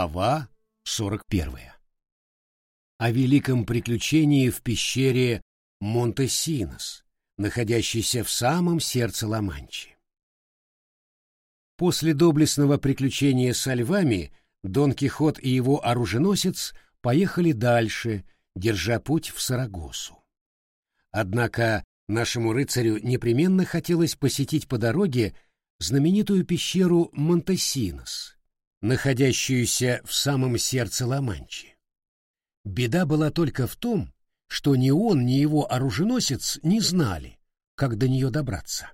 Глава 41. О великом приключении в пещере Монтесинос, находящейся в самом сердце Ла-Манчи. После доблестного приключения со львами Дон Кихот и его оруженосец поехали дальше, держа путь в Сарагосу. Однако нашему рыцарю непременно хотелось посетить по дороге знаменитую пещеру Монтесинос, находящуюся в самом сердце Ла-Манчи. Беда была только в том, что ни он, ни его оруженосец не знали, как до нее добраться.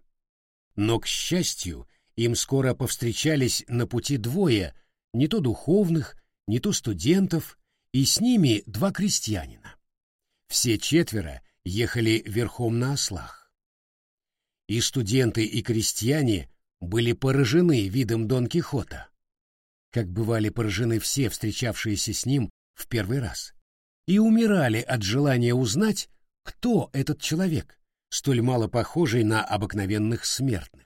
Но, к счастью, им скоро повстречались на пути двое, не то духовных, не то студентов, и с ними два крестьянина. Все четверо ехали верхом на ослах. И студенты, и крестьяне были поражены видом Дон Кихота, как бывали поражены все встречавшиеся с ним в первый раз, и умирали от желания узнать, кто этот человек, столь мало похожий на обыкновенных смертных.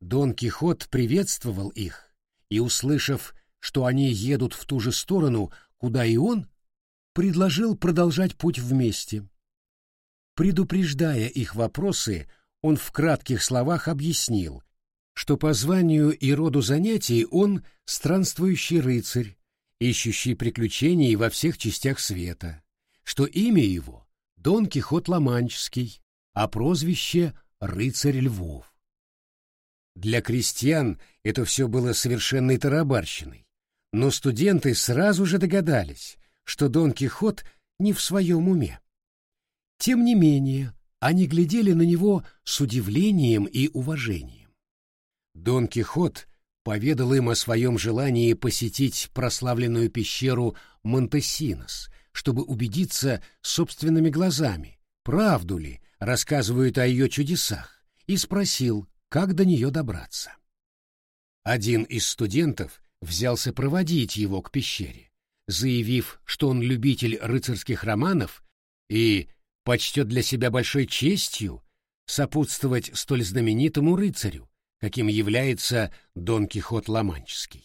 Дон Кихот приветствовал их, и, услышав, что они едут в ту же сторону, куда и он, предложил продолжать путь вместе. Предупреждая их вопросы, он в кратких словах объяснил, что по званию и роду занятий он странствующий рыцарь, ищущий приключений во всех частях света, что имя его — Дон Кихот Ламанческий, а прозвище — Рыцарь Львов. Для крестьян это все было совершенной тарабарщиной, но студенты сразу же догадались, что Дон Кихот не в своем уме. Тем не менее, они глядели на него с удивлением и уважением. Дон Кихот поведал им о своем желании посетить прославленную пещеру Монтесинос, чтобы убедиться собственными глазами, правду ли рассказывают о ее чудесах, и спросил, как до нее добраться. Один из студентов взялся проводить его к пещере, заявив, что он любитель рыцарских романов и почтет для себя большой честью сопутствовать столь знаменитому рыцарю, каким является Дон Кихот Ламанческий.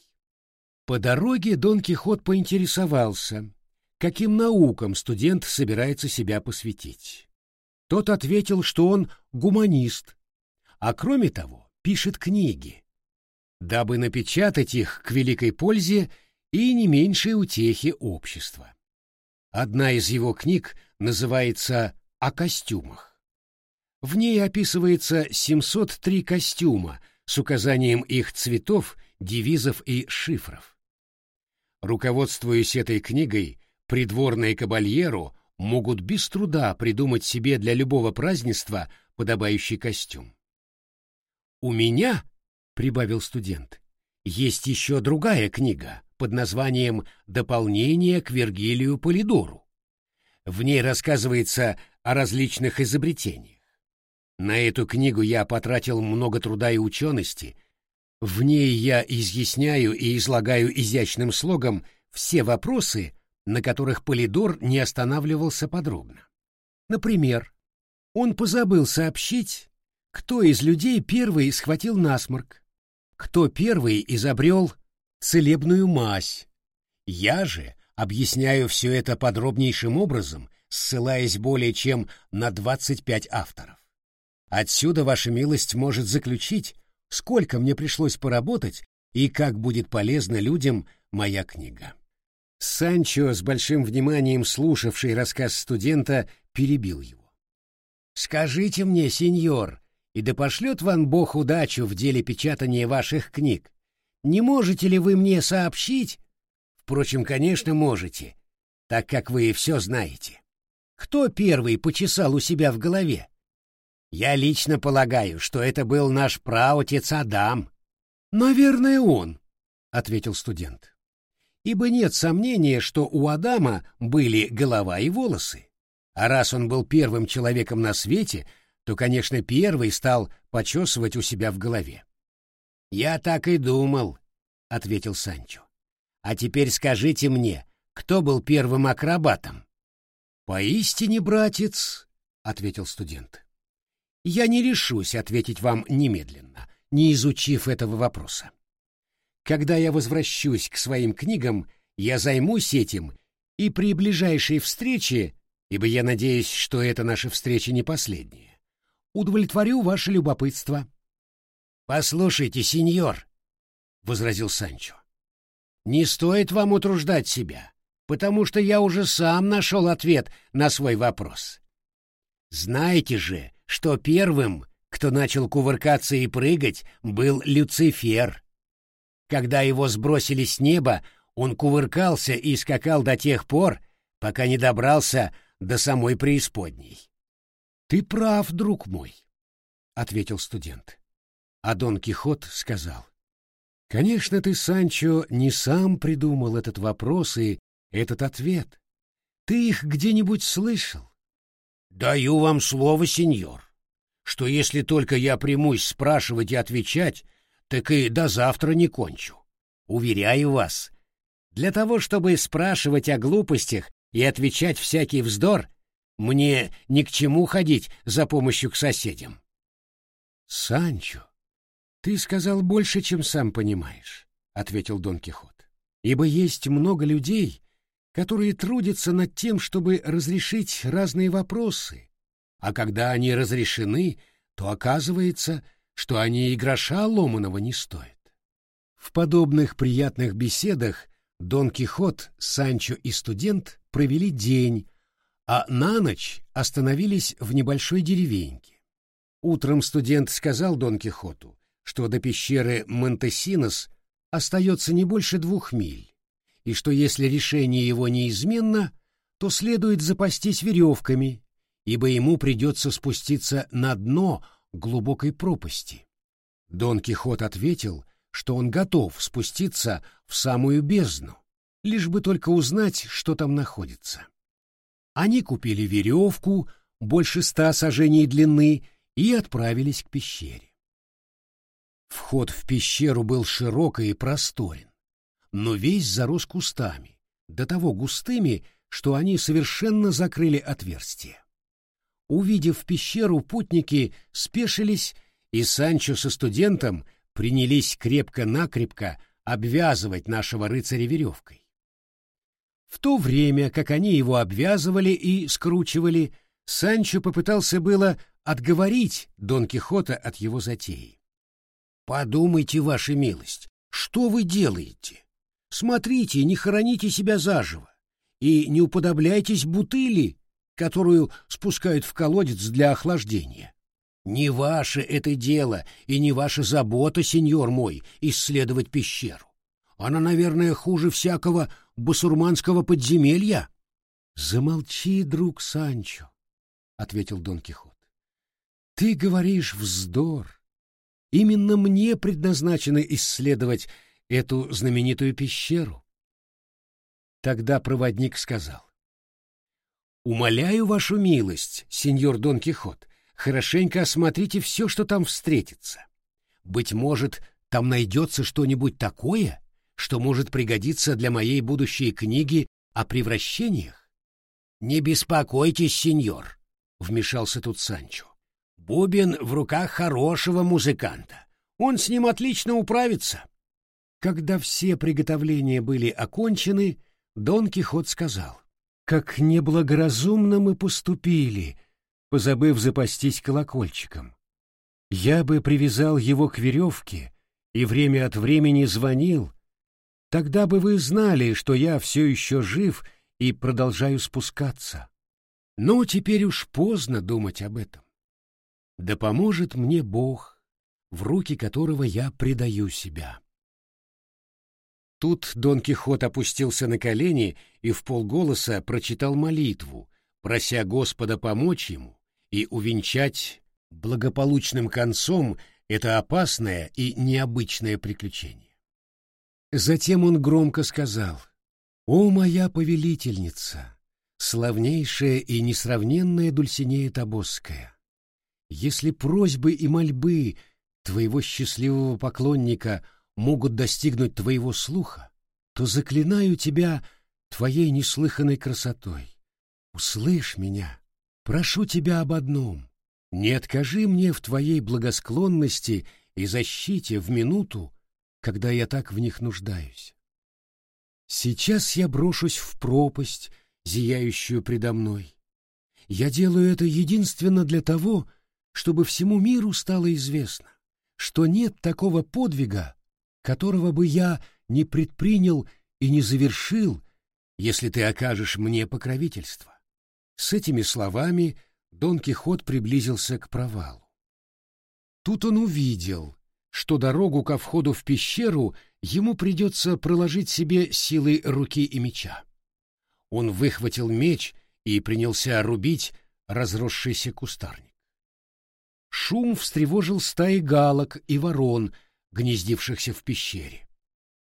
По дороге Дон Кихот поинтересовался, каким наукам студент собирается себя посвятить. Тот ответил, что он гуманист, а кроме того пишет книги, дабы напечатать их к великой пользе и не меньшей утехе общества. Одна из его книг называется «О костюмах». В ней описывается 703 костюма с указанием их цветов, девизов и шифров. Руководствуясь этой книгой, придворные кабальеру могут без труда придумать себе для любого празднества подобающий костюм. «У меня», — прибавил студент, — «есть еще другая книга под названием «Дополнение к Вергилию Полидору». В ней рассказывается о различных изобретениях. На эту книгу я потратил много труда и учености. В ней я изъясняю и излагаю изящным слогом все вопросы, на которых Полидор не останавливался подробно. Например, он позабыл сообщить, кто из людей первый схватил насморк, кто первый изобрел целебную мазь. Я же объясняю все это подробнейшим образом, ссылаясь более чем на 25 авторов. Отсюда ваша милость может заключить, сколько мне пришлось поработать и как будет полезна людям моя книга. Санчо, с большим вниманием слушавший рассказ студента, перебил его. «Скажите мне, сеньор, и да пошлет вам Бог удачу в деле печатания ваших книг, не можете ли вы мне сообщить? Впрочем, конечно, можете, так как вы все знаете. Кто первый почесал у себя в голове? Я лично полагаю, что это был наш праотец Адам. Наверное, он, ответил студент. Ибо нет сомнения, что у Адама были голова и волосы. А раз он был первым человеком на свете, то, конечно, первый стал почесывать у себя в голове. Я так и думал, ответил Санчо. А теперь скажите мне, кто был первым акробатом? Поистине, братец, ответил студент. Я не решусь ответить вам немедленно, не изучив этого вопроса. когда я возвращусь к своим книгам, я займусь этим, и при ближайшей встрече, ибо я надеюсь, что эта наша встреча не последняя, удовлетворю ваше любопытство. — Послушайте, сеньор, — возразил Санчо, — не стоит вам утруждать себя, потому что я уже сам нашел ответ на свой вопрос. Знаете же, что первым, кто начал кувыркаться и прыгать, был Люцифер. Когда его сбросили с неба, он кувыркался и скакал до тех пор, пока не добрался до самой преисподней. — Ты прав, друг мой, — ответил студент. А Дон Кихот сказал. — Конечно, ты, Санчо, не сам придумал этот вопрос и этот ответ. Ты их где-нибудь слышал? — Даю вам слово, сеньор, что если только я примусь спрашивать и отвечать, так и до завтра не кончу. Уверяю вас, для того, чтобы спрашивать о глупостях и отвечать всякий вздор, мне ни к чему ходить за помощью к соседям. Санчо, ты сказал больше, чем сам понимаешь, ответил Дон Кихот. Ибо есть много людей, которые трудятся над тем, чтобы разрешить разные вопросы, а когда они разрешены, то оказывается, что они и гроша ломаного не стоят. В подобных приятных беседах Дон Кихот, Санчо и студент провели день, а на ночь остановились в небольшой деревеньке. Утром студент сказал Дон Кихоту, что до пещеры Монтесинос остается не больше двух миль, и что если решение его неизменно, то следует запастись веревками, ибо ему придется спуститься на дно глубокой пропасти. Дон Кихот ответил, что он готов спуститься в самую бездну, лишь бы только узнать, что там находится. Они купили веревку больше ста сажений длины и отправились к пещере. Вход в пещеру был широк и просторен, но весь зарос кустами, до того густыми, что они совершенно закрыли отверстие. Увидев пещеру, путники спешились, и Санчо со студентом принялись крепко-накрепко обвязывать нашего рыцаря веревкой. В то время, как они его обвязывали и скручивали, Санчо попытался было отговорить Дон Кихота от его затеи. «Подумайте, ваша милость, что вы делаете? Смотрите, не хороните себя заживо и не уподобляйтесь бутыли, которую спускают в колодец для охлаждения. Не ваше это дело и не ваша забота, сеньор мой, исследовать пещеру. Она, наверное, хуже всякого басурманского подземелья. — Замолчи, друг Санчо, — ответил Дон Кихот. — Ты говоришь вздор. Именно мне предназначено исследовать эту знаменитую пещеру. Тогда проводник сказал. — Умоляю вашу милость, сеньор Дон Кихот, хорошенько осмотрите все, что там встретится. Быть может, там найдется что-нибудь такое, что может пригодиться для моей будущей книги о превращениях? Не беспокойтесь, сеньор, вмешался тут Санчо. Бубен в руках хорошего музыканта. Он с ним отлично управится. Когда все приготовления были окончены, Дон Кихот сказал: "Как неблагоразумно мы поступили, позабыв запастись колокольчиком. Я бы привязал его к веревке и время от времени звонил, тогда бы вы знали, что я все еще жив и продолжаю спускаться. Но теперь уж поздно думать об этом. Да поможет мне Бог, в руки которого я предаю себя. Тут Дон Кихот опустился на колени и в полголоса прочитал молитву, прося Господа помочь ему и увенчать благополучным концом это опасное и необычное приключение. Затем он громко сказал, «О, моя повелительница, славнейшая и несравненная Дульсинея Тобосская, если просьбы и мольбы твоего счастливого поклонника могут достигнуть твоего слуха, то заклинаю тебя твоей неслыханной красотой. Услышь меня Прошу тебя об одном. Не откажи мне в твоей благосклонности и защите в минуту, когда я так в них нуждаюсь. Сейчас я брошусь в пропасть, зияющую предо мной. Я делаю это единственно для того, чтобы всему миру стало известно, что нет такого подвига, которого бы я не предпринял и не завершил, если ты окажешь мне покровительство. С этими словами Дон Кихот приблизился к провалу. Тут он увидел, что дорогу ко входу в пещеру ему придется проложить себе силой руки и меча. Он выхватил меч и принялся рубить разросшийся кустарник. Шум встревожил стаи галок и ворон, гнездившихся в пещере.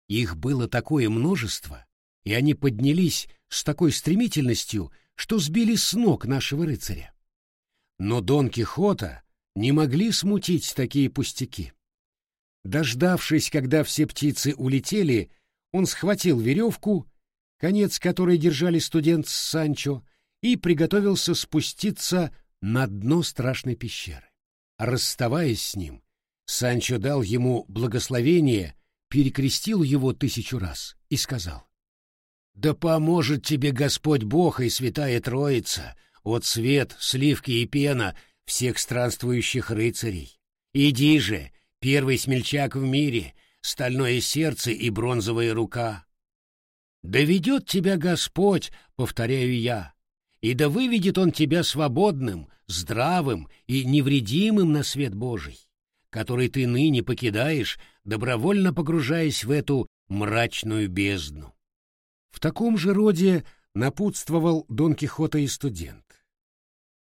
Их было такое множество, и они поднялись с такой стремительностью, что сбили с ног нашего рыцаря. Но Дон Кихота не могли смутить такие пустяки. Дождавшись, когда все птицы улетели, он схватил веревку, конец которой держали студент Санчо, и приготовился спуститься на дно страшной пещеры. Расставаясь с ним, Санчо дал ему благословение, перекрестил его тысячу раз и сказал, «Да поможет тебе Господь Бог и Святая Троица, от свет, сливки и пена всех странствующих рыцарей. Иди же, первый смельчак в мире, стальное сердце и бронзовая рука. Да ведет тебя Господь, повторяю я, и да выведет Он тебя свободным, здравым и невредимым на свет Божий, который ты ныне покидаешь, добровольно погружаясь в эту мрачную бездну. В таком же роде напутствовал Дон Кихота и студент.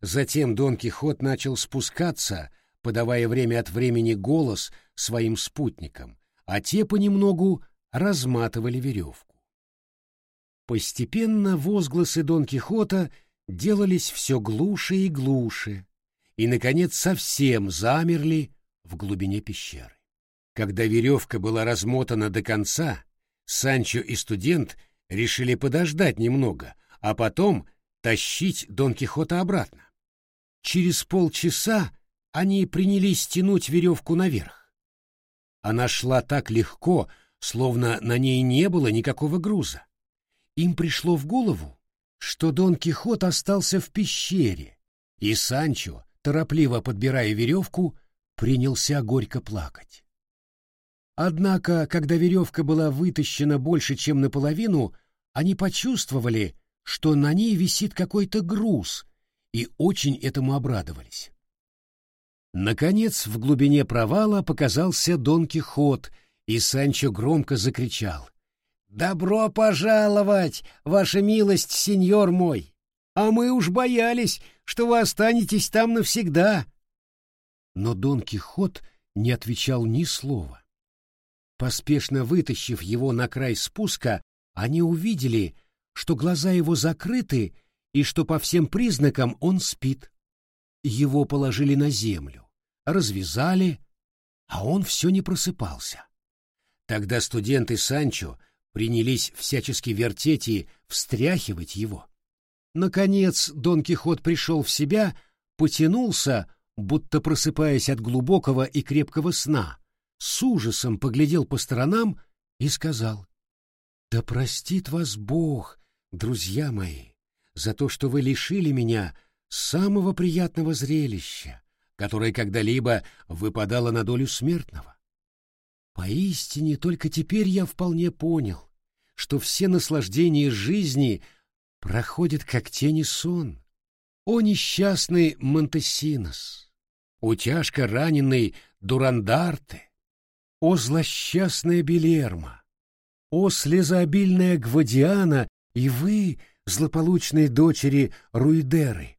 Затем Дон Кихот начал спускаться, подавая время от времени голос своим спутникам, а те понемногу разматывали веревку. Постепенно возгласы Дон Кихота делались все глуше и глуше, и, наконец, совсем замерли в глубине пещеры. Когда веревка была размотана до конца, Санчо и студент решили подождать немного, а потом тащить Дон Кихота обратно. Через полчаса они принялись тянуть веревку наверх. Она шла так легко, словно на ней не было никакого груза. Им пришло в голову, что Дон Кихот остался в пещере, и Санчо, торопливо подбирая веревку, принялся горько плакать. Однако, когда веревка была вытащена больше, чем наполовину, они почувствовали, что на ней висит какой-то груз, и очень этому обрадовались. Наконец, в глубине провала показался Дон Кихот, и Санчо громко закричал. «Добро пожаловать, ваша милость, сеньор мой! А мы уж боялись, что вы останетесь там навсегда!» Но Дон Кихот не отвечал ни слова. Поспешно вытащив его на край спуска, они увидели, что глаза его закрыты и что по всем признакам он спит. Его положили на землю, развязали, а он все не просыпался. Тогда студенты Санчо принялись всячески вертеть и встряхивать его. Наконец Дон Кихот пришел в себя, потянулся, будто просыпаясь от глубокого и крепкого сна, с ужасом поглядел по сторонам и сказал, «Да простит вас Бог, друзья мои!» за то, что вы лишили меня самого приятного зрелища, которое когда-либо выпадало на долю смертного. Поистине, только теперь я вполне понял, что все наслаждения жизни проходят как тени сон. О несчастный Монтесинос! О раненый Дурандарте! О злосчастная Белерма! О слезообильная Гвадиана и вы — злополучной дочери Руидеры.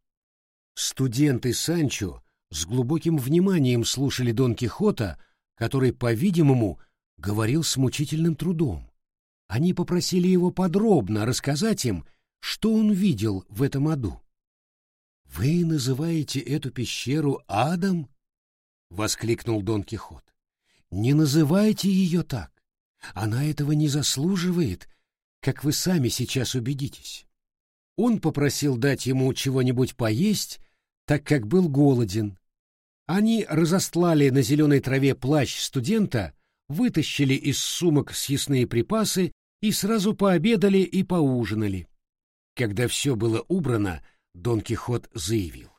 Студенты Санчо с глубоким вниманием слушали Дон Кихота, который, по-видимому, говорил с мучительным трудом. Они попросили его подробно рассказать им, что он видел в этом аду. «Вы называете эту пещеру адом?» — воскликнул Дон Кихот. «Не называйте ее так. Она этого не заслуживает, как вы сами сейчас убедитесь. Он попросил дать ему чего-нибудь поесть, так как был голоден. Они разостлали на зеленой траве плащ студента, вытащили из сумок съестные припасы и сразу пообедали и поужинали. Когда все было убрано, Дон Кихот заявил.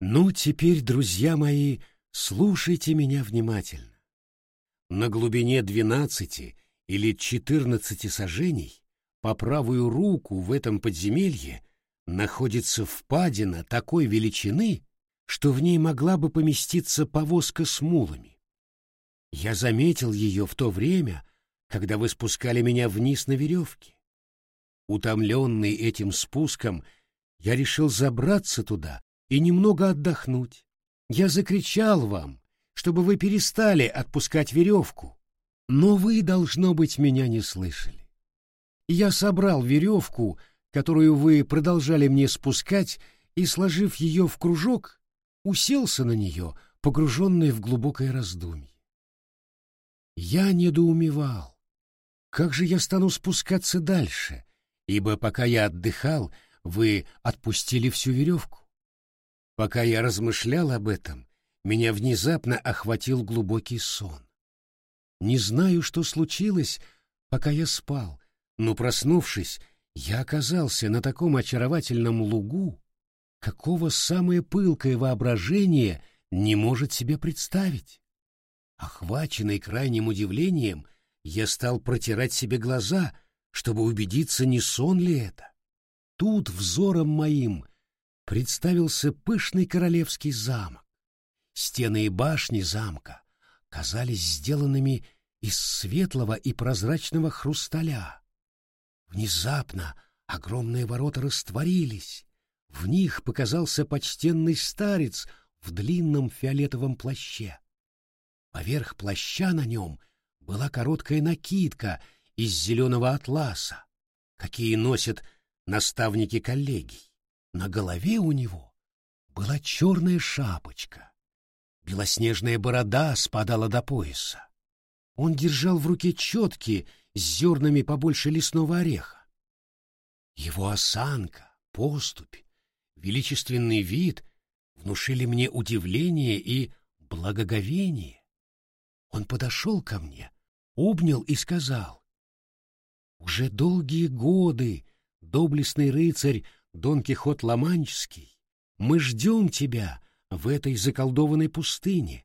«Ну, теперь, друзья мои, слушайте меня внимательно. На глубине двенадцати или четырнадцати сажений по правую руку в этом подземелье находится впадина такой величины, что в ней могла бы поместиться повозка с мулами. Я заметил ее в то время, когда вы спускали меня вниз на веревке. Утомленный этим спуском, я решил забраться туда и немного отдохнуть. Я закричал вам, чтобы вы перестали отпускать веревку, но вы, должно быть, меня не слышали. Я собрал веревку, которую вы продолжали мне спускать, и, сложив ее в кружок, уселся на нее, погруженный в глубокое раздумье. Я недоумевал, как же я стану спускаться дальше, ибо пока я отдыхал, вы отпустили всю веревку. Пока я размышлял об этом, меня внезапно охватил глубокий сон. Не знаю, что случилось, пока я спал, но, проснувшись, я оказался на таком очаровательном лугу, какого самое пылкое воображение не может себе представить. Охваченный крайним удивлением, я стал протирать себе глаза, чтобы убедиться, не сон ли это. Тут взором моим представился пышный королевский замок. Стены и башни замка казались сделанными из светлого и прозрачного хрусталя. Внезапно огромные ворота растворились, в них показался почтенный старец в длинном фиолетовом плаще. Поверх плаща на нем была короткая накидка из зеленого атласа, какие носят наставники коллегий. На голове у него была черная шапочка. Белоснежная борода спадала до пояса. Он держал в руке четки с зернами побольше лесного ореха. Его осанка, поступь, величественный вид внушили мне удивление и благоговение. Он подошел ко мне, обнял и сказал, «Уже долгие годы, доблестный рыцарь Дон Кихот Ламанческий, мы ждем тебя в этой заколдованной пустыне,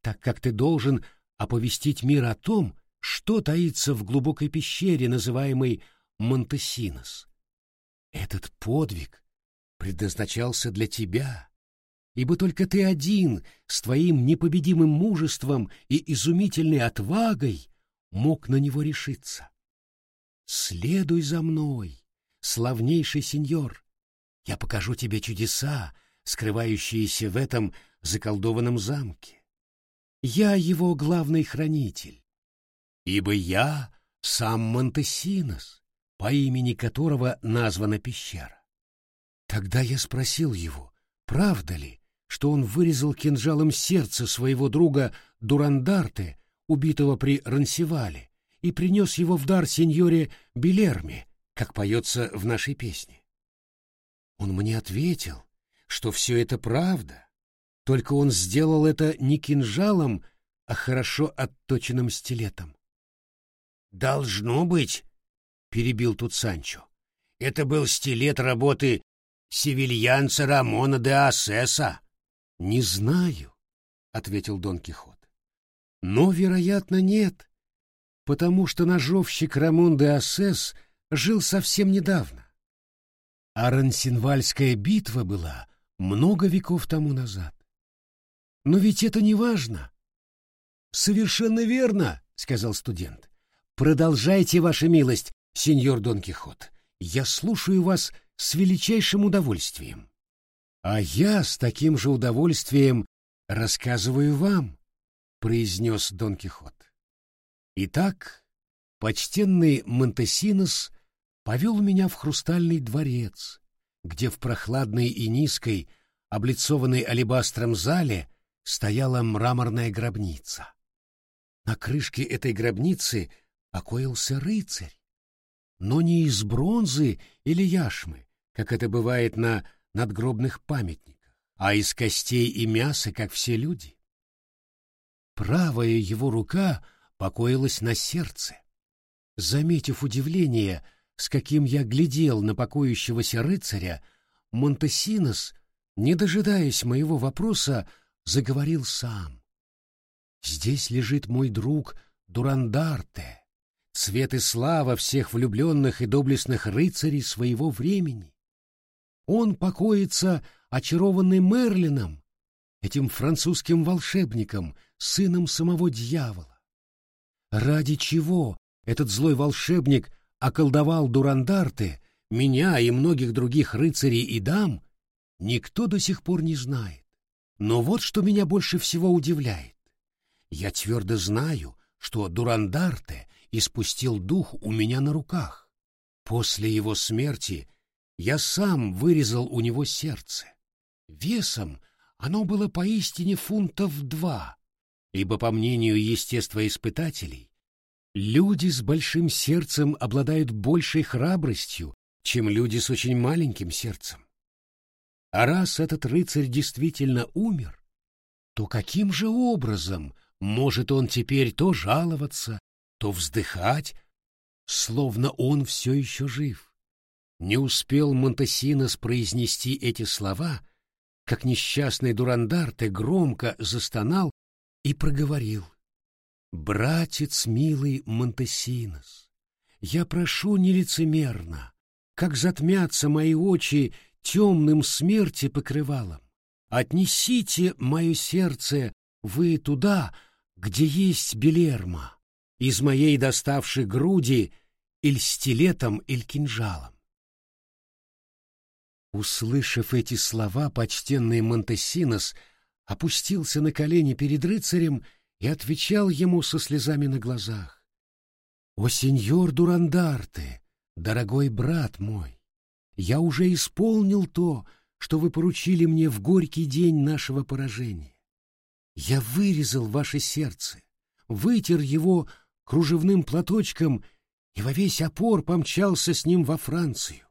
так как ты должен оповестить мир о том, что таится в глубокой пещере, называемой Монтесинос. Этот подвиг предназначался для тебя, ибо только ты один с твоим непобедимым мужеством и изумительной отвагой мог на него решиться. Следуй за мной, славнейший сеньор, я покажу тебе чудеса, скрывающиеся в этом заколдованном замке. Я его главный хранитель, ибо я сам Монтесинос, по имени которого названа пещера. Тогда я спросил его, правда ли, что он вырезал кинжалом сердце своего друга Дурандарте, убитого при Рансевале, и принес его в дар сеньоре Белерме, как поется в нашей песне. Он мне ответил, что все это правда, только он сделал это не кинжалом, а хорошо отточенным стилетом. «Должно быть», — перебил тут Санчо, — «это был стилет работы севильянца Рамона де Асеса». «Не знаю», — ответил Дон Кихот. «Но, вероятно, нет, потому что ножовщик Рамон де Асес — жил совсем недавно. А Рансинвальская битва была много веков тому назад. Но ведь это не важно. Совершенно верно, сказал студент. Продолжайте, ваша милость, сеньор Дон Кихот. Я слушаю вас с величайшим удовольствием. А я с таким же удовольствием рассказываю вам, произнес Дон Кихот. Итак, почтенный Монтесинос повел меня в хрустальный дворец, где в прохладной и низкой, облицованной алебастром зале стояла мраморная гробница. На крышке этой гробницы покоился рыцарь, но не из бронзы или яшмы, как это бывает на надгробных памятниках, а из костей и мяса, как все люди. правая его рука покоилась на сердце. Заметив удивление, с каким я глядел на покоящегося рыцаря, Монтесинос, не дожидаясь моего вопроса, заговорил сам. «Здесь лежит мой друг Дурандарте, цвет и слава всех влюбленных и доблестных рыцарей своего времени. Он покоится очарованный Мерлином, этим французским волшебником, сыном самого дьявола. Ради чего этот злой волшебник околдовал Дурандарте, меня и многих других рыцарей и дам, никто до сих пор не знает. Но вот что меня больше всего удивляет. Я твердо знаю, что Дурандарте испустил дух у меня на руках. После его смерти я сам вырезал у него сердце. Весом оно было поистине фунтов два, ибо, по мнению естествоиспытателей, люди с большим сердцем обладают большей храбростью, чем люди с очень маленьким сердцем. А раз этот рыцарь действительно умер, то каким же образом может он теперь то жаловаться, то вздыхать, словно он все еще жив? Не успел Монтесинос произнести эти слова, как несчастный Дурандарте громко застонал и проговорил. «Братец милый Монтесинос, я прошу нелицемерно, как затмятся мои очи темным смерти покрывалом. Отнесите мое сердце вы туда, где есть Белерма, из моей доставшей груди иль стилетом, иль кинжалом. Услышав эти слова, почтенный Монтесинос опустился на колени перед рыцарем и отвечал ему со слезами на глазах. «О, сеньор Дурандарте, дорогой брат мой, я уже исполнил то, что вы поручили мне в горький день нашего поражения. Я вырезал ваше сердце, вытер его кружевным платочком и во весь опор помчался с ним во Францию.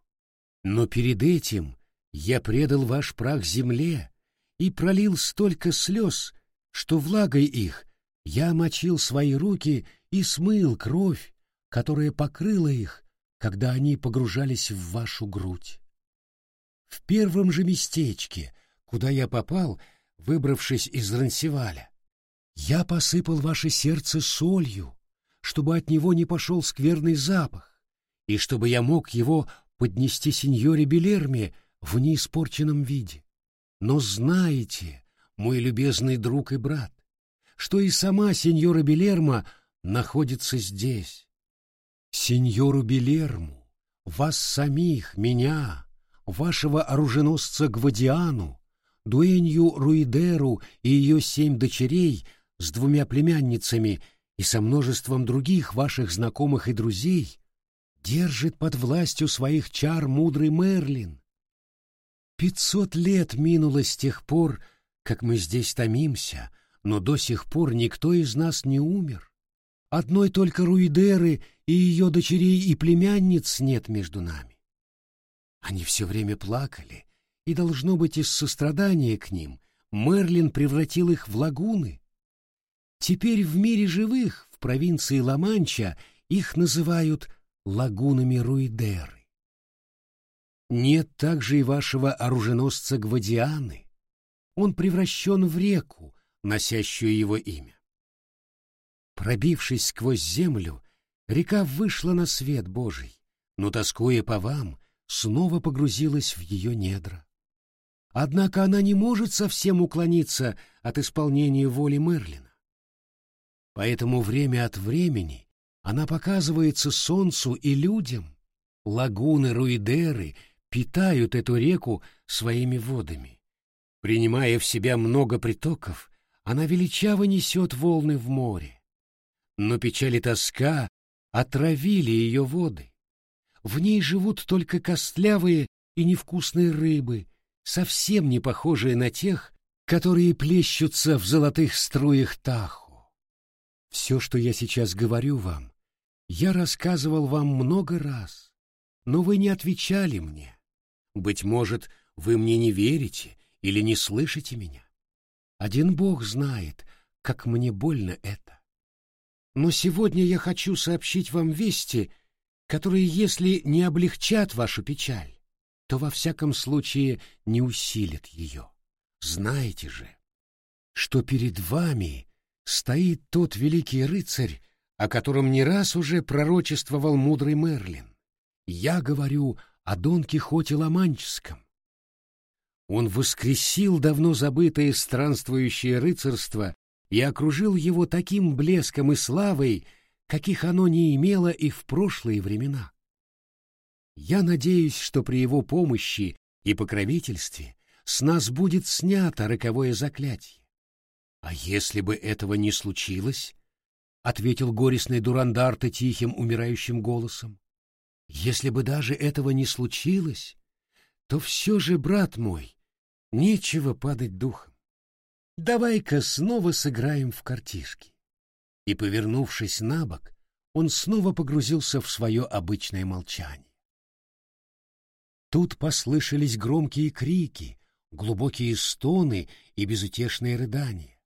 Но перед этим я предал ваш прах земле и пролил столько слез, что влагой их я мочил свои руки и смыл кровь, которая покрыла их, когда они погружались в вашу грудь. В первом же местечке, куда я попал, выбравшись из Рансеваля, я посыпал ваше сердце солью, чтобы от него не пошел скверный запах, и чтобы я мог его поднести сеньоре Белерме в неиспорченном виде. Но знаете, мой любезный друг и брат, что и сама сеньора Белерма находится здесь. Сеньору Белерму, вас самих, меня, вашего оруженосца Гвадиану, дуэнью Руидеру и ее семь дочерей с двумя племянницами и со множеством других ваших знакомых и друзей держит под властью своих чар мудрый Мерлин. Пятьсот лет минуло с тех пор, как мы здесь томимся, но до сих пор никто из нас не умер. Одной только Руидеры и ее дочерей и племянниц нет между нами. Они все время плакали, и, должно быть, из сострадания к ним Мерлин превратил их в лагуны. Теперь в мире живых, в провинции Ла-Манча, их называют лагунами Руидеры. Нет также и вашего оруженосца Гвадианы. Он превращен в реку, носящую его имя. Пробившись сквозь землю, река вышла на свет Божий, но, тоскуя по вам, снова погрузилась в ее недра. Однако она не может совсем уклониться от исполнения воли Мерлина. Поэтому время от времени она показывается солнцу и людям. Лагуны Руидеры питают эту реку своими водами. Принимая в себя много притоков, она величаво несет волны в море. Но печаль и тоска отравили ее воды. В ней живут только костлявые и невкусные рыбы, совсем не похожие на тех, которые плещутся в золотых струях Таху. Все, что я сейчас говорю вам, я рассказывал вам много раз, но вы не отвечали мне. Быть может, вы мне не верите или не слышите меня. Один Бог знает, как мне больно это. Но сегодня я хочу сообщить вам вести, которые, если не облегчат вашу печаль, то во всяком случае не усилят ее. Знаете же, что перед вами стоит тот великий рыцарь, о котором не раз уже пророчествовал мудрый Мерлин. Я говорю о Дон Кихоте Ломанческом. Он воскресил давно забытое странствующее рыцарство и окружил его таким блеском и славой, каких оно не имело и в прошлые времена. Я надеюсь, что при его помощи и покровительстве с нас будет снято роковое заклятие. А если бы этого не случилось, — ответил горестный Дурандарте тихим умирающим голосом, — если бы даже этого не случилось, то все же, брат мой, нечего падать духом. Давай-ка снова сыграем в картишки. И, повернувшись на бок, он снова погрузился в свое обычное молчание. Тут послышались громкие крики, глубокие стоны и безутешные рыдания.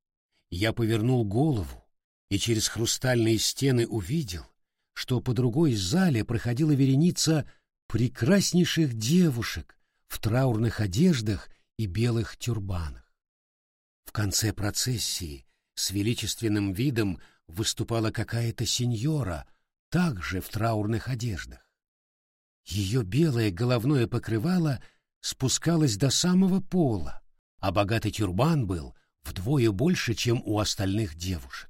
Я повернул голову и через хрустальные стены увидел, что по другой зале проходила вереница прекраснейших девушек в траурных одеждах и белых тюрбанах. В конце процессии с величественным видом выступала какая-то сеньора, также в траурных одеждах. Ее белое головное покрывало спускалось до самого пола, а богатый тюрбан был вдвое больше, чем у остальных девушек.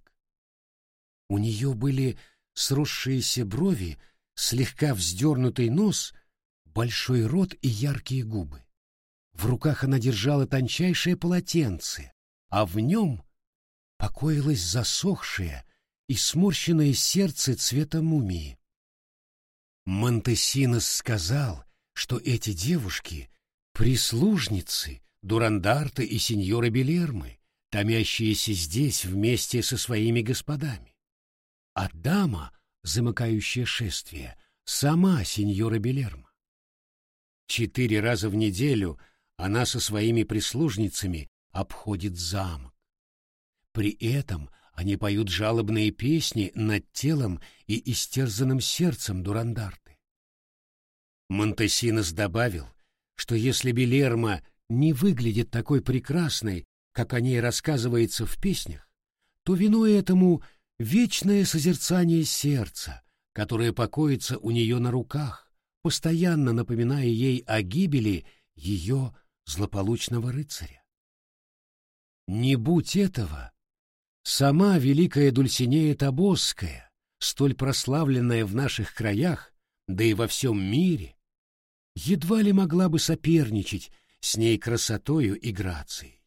У нее были сросшиеся брови, слегка вздернутый нос, большой рот и яркие губы. В руках она держала тончайшее полотенце, а в нем покоилось засохшее и сморщенное сердце цвета мумии. Монтесинос сказал, что эти девушки — прислужницы Дурандарта и сеньора Белермы, томящиеся здесь вместе со своими господами. А дама, замыкающая шествие, сама сеньора Белерма. Четыре раза в неделю она со своими прислужницами обходит замок. При этом — они поют жалобные песни над телом и истерзанным сердцем Дурандарты. Монтесинос добавил, что если Белерма не выглядит такой прекрасной, как о ней рассказывается в песнях, то виной этому вечное созерцание сердца, которое покоится у нее на руках, постоянно напоминая ей о гибели ее злополучного рыцаря. Не будь этого, Сама великая Дульсинея Тобосская, столь прославленная в наших краях, да и во всем мире, едва ли могла бы соперничать с ней красотою и грацией.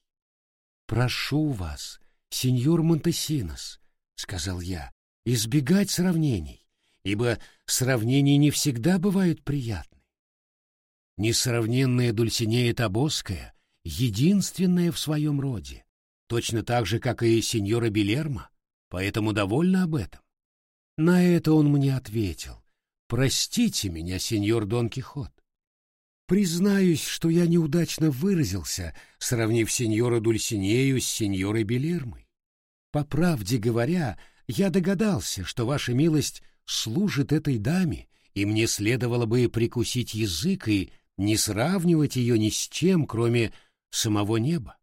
«Прошу вас, сеньор Монтесинос», — сказал я, — «избегать сравнений, ибо сравнения не всегда бывают приятны. Несравненная Дульсинея Тобосская — единственная в своем роде, точно так же, как и сеньора Белермо, поэтому довольна об этом. На это он мне ответил. «Простите меня, сеньор Дон Кихот. Признаюсь, что я неудачно выразился, сравнив сеньора Дульсинею с сеньорой Белермой. По правде говоря, я догадался, что ваша милость служит этой даме, и мне следовало бы прикусить язык и не сравнивать ее ни с чем, кроме самого неба.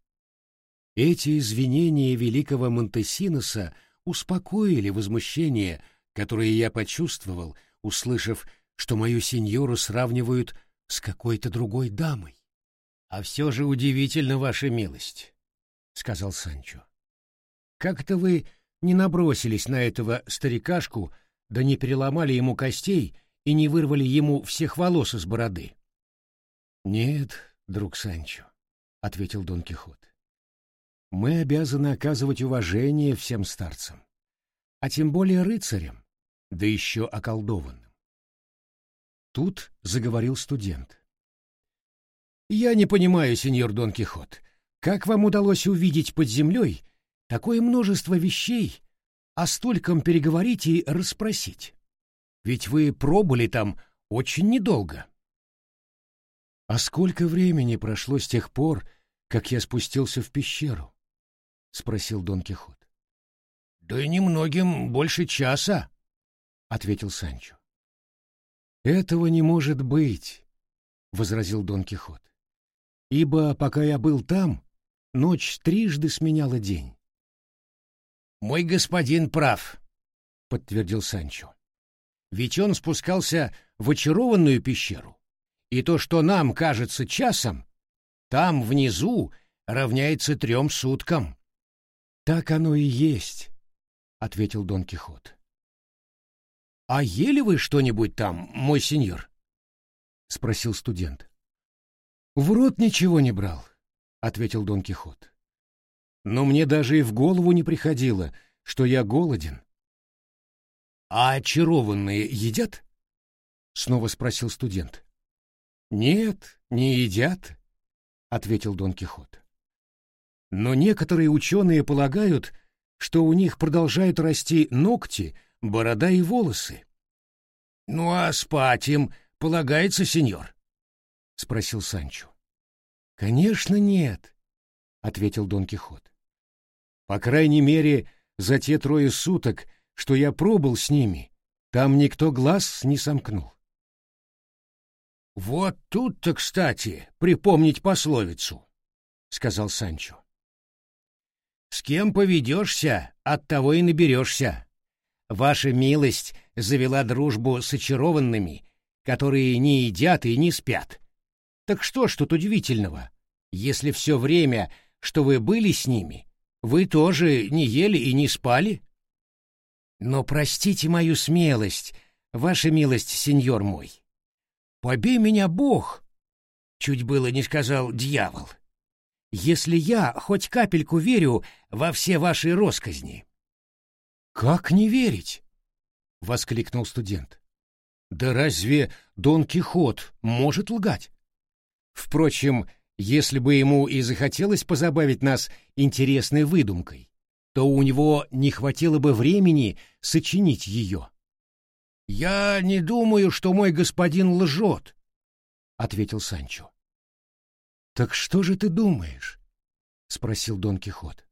Эти извинения великого Монтесиноса успокоили возмущение, которое я почувствовал, услышав, что мою сеньору сравнивают с какой-то другой дамой. — А все же удивительно, ваша милость, — сказал Санчо. — Как-то вы не набросились на этого старикашку, да не переломали ему костей и не вырвали ему всех волос из бороды. — Нет, друг Санчо, — ответил Дон Кихот. Мы обязаны оказывать уважение всем старцам, а тем более рыцарям, да еще околдованным. Тут заговорил студент. «Я не понимаю, сеньор Дон Кихот, как вам удалось увидеть под землей такое множество вещей, о стольком переговорить и расспросить? Ведь вы пробыли там очень недолго». «А сколько времени прошло с тех пор, как я спустился в пещеру?» — спросил Дон Кихот. Да и немногим больше часа, — ответил Санчо. Этого не может быть, — возразил Дон Кихот. Ибо, пока я был там, ночь трижды сменяла день. Мой господин прав, — подтвердил Санчо. Ведь он спускался в очарованную пещеру, и то, что нам кажется часом, там, внизу, равняется трем суткам. — Так оно и есть, — ответил Дон Кихот. — А ели вы что-нибудь там, мой сеньор? — спросил студент. — В рот ничего не брал, — ответил Дон Кихот. — Но мне даже и в голову не приходило, что я голоден. — А очарованные едят? — снова спросил студент. — Нет, не едят, — ответил Дон Кихот. Но некоторые ученые полагают, что у них продолжают расти ногти, борода и волосы. — Ну а спать им полагается, сеньор? — спросил Санчо. — Конечно, нет, — ответил Дон Кихот. — По крайней мере, за те трое суток, что я пробыл с ними, там никто глаз не сомкнул. — Вот тут-то, кстати, припомнить пословицу, — сказал Санчо. С кем поведешься, от того и наберешься. Ваша милость завела дружбу с очарованными, которые не едят и не спят. Так что ж тут удивительного, если все время, что вы были с ними, вы тоже не ели и не спали? Но простите мою смелость, ваша милость, сеньор мой. Побей меня Бог, чуть было не сказал дьявол. — если я хоть капельку верю во все ваши росказни. Как не верить? воскликнул студент. Да разве Дон Кихот может лгать? Впрочем, если бы ему и захотелось позабавить нас интересной выдумкой, то у него не хватило бы времени сочинить ее. «Я не думаю, что мой господин лжет», — ответил Санчо. Так что же ты думаешь? спросил Дон Кихот.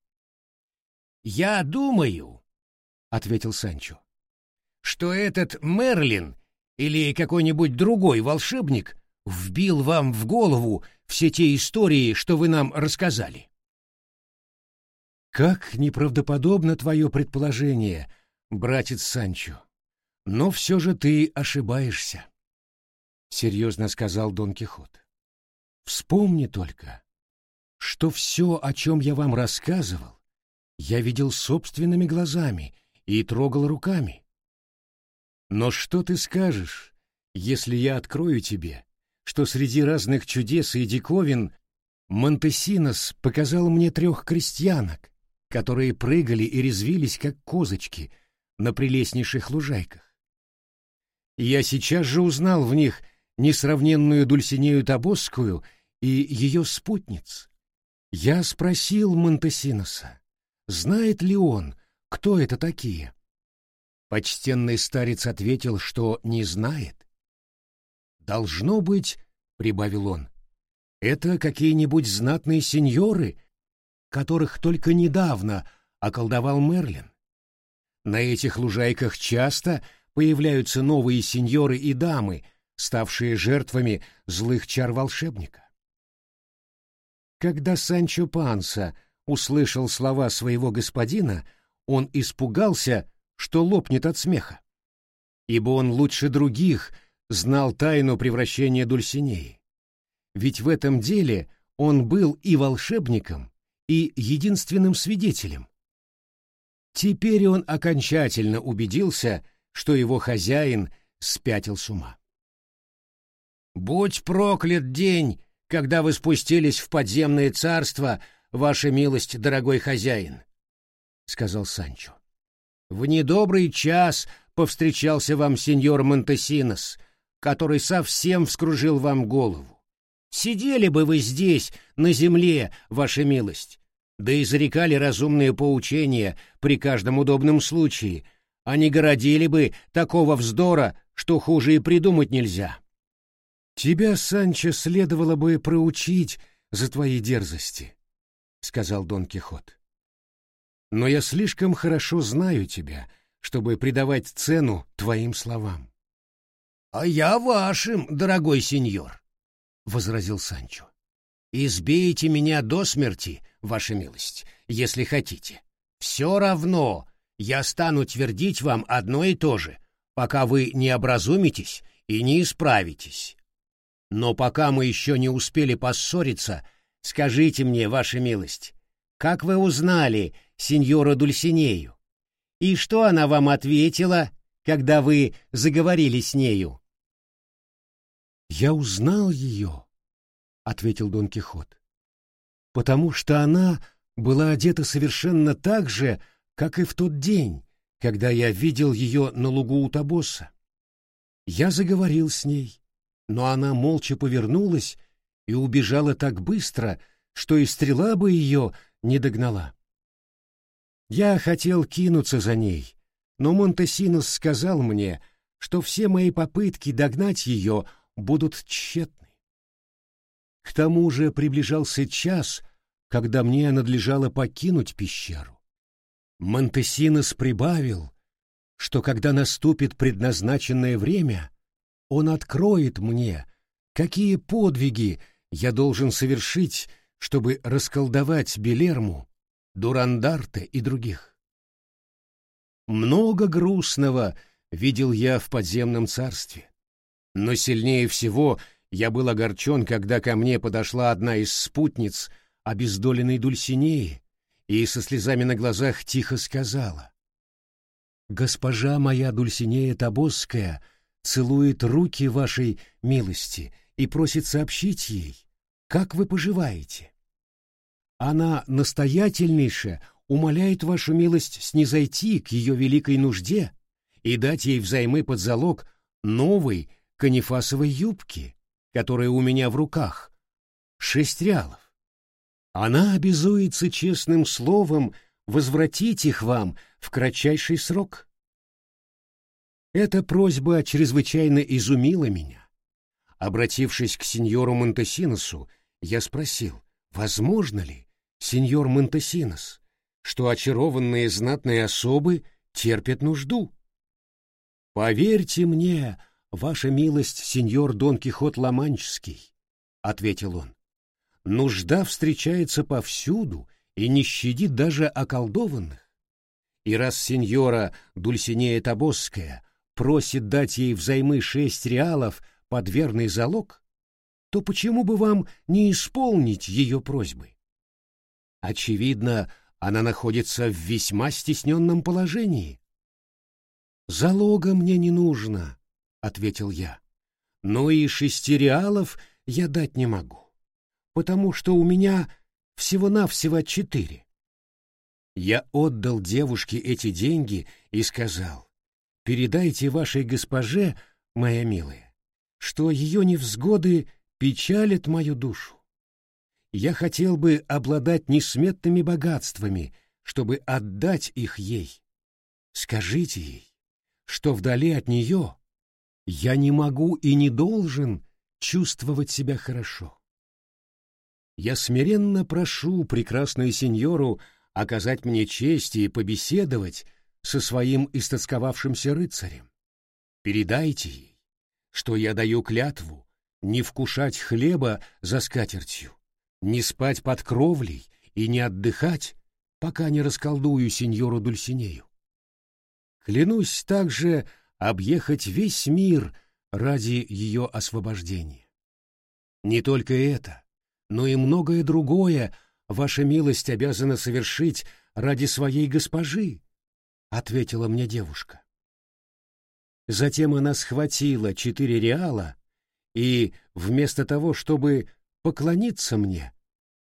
Я думаю, ответил Санчо, что этот Мерлин или какой-нибудь другой волшебник вбил вам в голову все те истории, что вы нам рассказали. Как неправдоподобно твое предположение, братец Санчо. Но все же ты ошибаешься, — серьезно сказал Дон Кихот. Вспомни только, что все, о чем я вам рассказывал, я видел собственными глазами и трогал руками. Но что ты скажешь, если я открою тебе, что среди разных чудес и диковин Монтесинос показал мне трех крестьянок, которые прыгали и резвились, как козочки, на прелестнейших лужайках. Я сейчас же узнал в них несравненную Дульсинею Табосскую и ее спутниц. Я спросил Монтесиноса, знает ли он, кто это такие. Почтенный старец ответил, что не знает. «Должно быть, — прибавил он, — это какие-нибудь знатные сеньоры, которых только недавно околдовал Мерлин. На этих лужайках часто появляются новые сеньоры и дамы, ставшие жертвами злых чар волшебника. Когда Санчо Панса услышал слова своего господина, он испугался, что лопнет от смеха, ибо он лучше других знал тайну превращения Дульсинеи. Ведь в этом деле он был и волшебником, и единственным свидетелем. Теперь он окончательно убедился, что его хозяин спятил с ума. «Будь проклят день, когда вы спустились в подземное царство, ваша милость, дорогой хозяин», — сказал Санчо. «В недобрый час повстречался вам сеньор Монтесинос, который совсем вскружил вам голову. Сидели бы вы здесь, на земле, ваша милость, да и зарекали разумные поучения при каждом удобном случае, а не городили бы такого вздора, что хуже и придумать нельзя. Тебя, Санчо, следовало бы проучить за твои дерзости, сказал Дон Кихот. но я слишком хорошо знаю тебя, чтобы придавать цену твоим словам. — А я вашим, дорогой сеньор, — возразил Санчо. — Избейте меня до смерти, ваша милость, если хотите. Все равно я стану твердить вам одно и то же, пока вы не образумитесь и не исправитесь. Но пока мы еще не успели поссориться, скажите мне, ваша милость, как вы узнали сеньора Дульсинею? И что она вам ответила, когда вы заговорили с нею? «Я узнал ее», — ответил Дон Кихот, — «потому что она была одета совершенно так же, как и в тот день, когда я видел ее на лугу у Табоса. Я заговорил с ней, но она молча повернулась и убежала так быстро, что и стрела бы ее не догнала. Я хотел кинуться за ней, но Монтесинос сказал мне, что все мои попытки догнать ее будут тщетны. К тому же приближался час, когда мне надлежало покинуть пещеру. Монтесинос прибавил, что когда наступит предназначенное время, он откроет мне, какие подвиги я должен совершить, чтобы расколдовать Белерму, Дурандарте и других. Много грустного видел я в подземном царстве, но сильнее всего я был огорчен, когда ко мне подошла одна из спутниц обездоленной Дульсинеи и со слезами на глазах тихо сказала. «Госпожа моя Дульсинея Табосская целует руки вашей милости и просит сообщить ей, как вы поживаете. Она настоятельнейше умоляет вашу милость снизойти к ее великой нужде и дать ей взаймы под залог новой канифасовой юбки, которая у меня в руках, шесть реалов. Она обязуется честным словом возвратить их вам в кратчайший срок. Эта просьба чрезвычайно изумила меня. Обратившись к сеньору Монтесиносу, я спросил, возможно ли, сеньор Монтесинос, что очарованные знатные особы терпят нужду? «Поверьте мне, ваша милость, сеньор Дон Кихот Ламанческий», — ответил он. «Нужда встречается повсюду и не щадит даже околдованных. И раз сеньора Дульсинея Табосская просит дать ей взаймы шесть реалов под верный залог, то почему бы вам не исполнить ее просьбы? Очевидно, она находится в весьма стесненном положении. «Залога мне не нужно», — ответил я. «Но и шести реалов я дать не могу, потому что у меня всего-навсего четыре». Я отдал девушке эти деньги и сказал, «Передайте вашей госпоже, моя милая, что ее невзгоды печалят мою душу. Я хотел бы обладать несметными богатствами, чтобы отдать их ей. Скажите ей, что вдали от нее я не могу и не должен чувствовать себя хорошо. Я смиренно прошу прекрасную сеньору оказать мне честь и побеседовать со своим истосковавшимся рыцарем. Передайте ей, что я даю клятву не вкушать хлеба за скатертью, не спать под кровлей и не отдыхать, пока не расколдую сеньору Дульсинею. Клянусь также объехать весь мир ради ее освобождения. Не только это, но и многое другое ваша милость обязана совершить ради своей госпожи, — ответила мне девушка. Затем она схватила четыре реала и, вместо того, чтобы поклониться мне,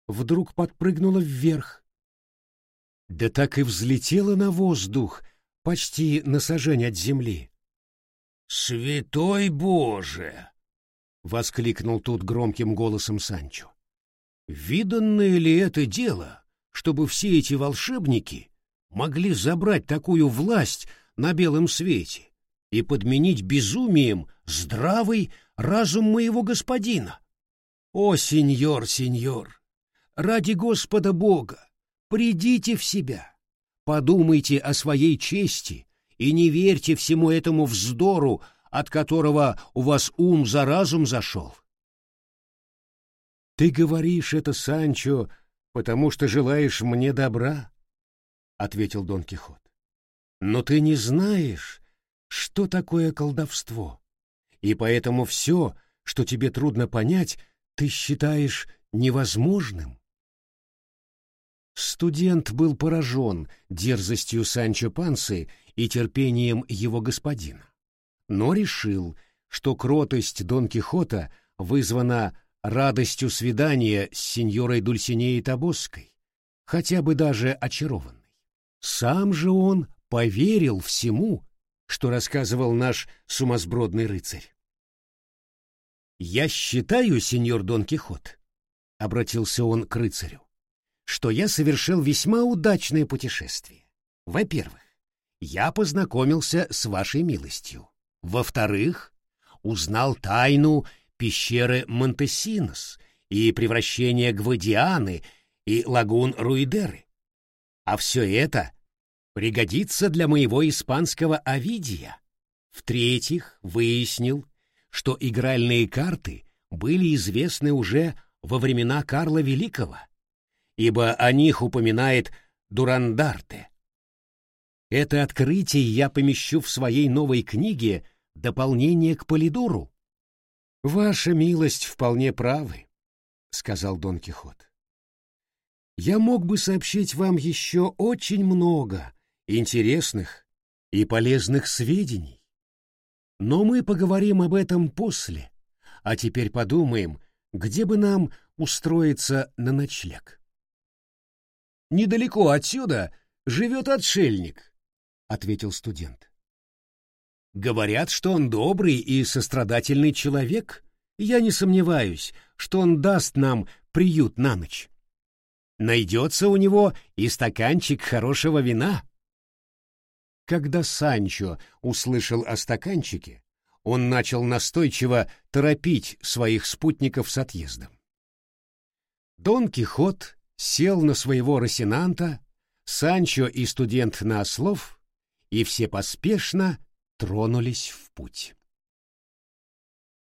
вдруг подпрыгнула вверх. Да так и взлетела на воздух, почти на сажень от земли. «Святой Боже!» — воскликнул тут громким голосом Санчо. «Виданное ли это дело, чтобы все эти волшебники могли забрать такую власть на белом свете и подменить безумием здравый разум моего господина? О, сеньор, сеньор, ради Господа Бога, придите в себя, подумайте о своей чести и не верьте всему этому вздору, от которого у вас ум за разум зашел. Ты говоришь это, Санчо, потому что желаешь мне добра, — ответил Дон Кихот. Но ты не знаешь, что такое колдовство, и поэтому все, что тебе трудно понять, ты считаешь невозможным. Студент был поражен дерзостью Санчо Пансы и терпением его господина, но решил, что кротость Дон Кихота вызвана радостью свидания с сеньорой Дульсинеей Табосской, хотя бы даже очарованной. Сам же он поверил всему, что рассказывал наш сумасбродный рыцарь. «Я считаю, сеньор Дон Кихот», — обратился он к рыцарю, «что я совершил весьма удачное путешествие. Во-первых, я познакомился с вашей милостью. Во-вторых, узнал тайну пещеры Монтесинос и превращения Гвадианы и лагун Руидеры. А все это пригодится для моего испанского Овидия. В-третьих, выяснил, что игральные карты были известны уже во времена Карла Великого, ибо о них упоминает Дурандарте. Это открытие я помещу в своей новой книге «Дополнение к Полидору», Ваша милость вполне правы, сказал Дон Кихот. Я мог бы сообщить вам еще очень много интересных и полезных сведений. Но мы поговорим об этом после, а теперь подумаем, где бы нам устроиться на ночлег. Недалеко отсюда живет отшельник, ответил студент. Говорят, что он добрый и сострадательный человек. Я не сомневаюсь, что он даст нам приют на ночь. Найдется у него и стаканчик хорошего вина. Когда Санчо услышал о стаканчике, он начал настойчиво торопить своих спутников с отъездом. Дон Кихот сел на своего Росинанта, Санчо и студент на ослов, и все поспешно тронулись в путь.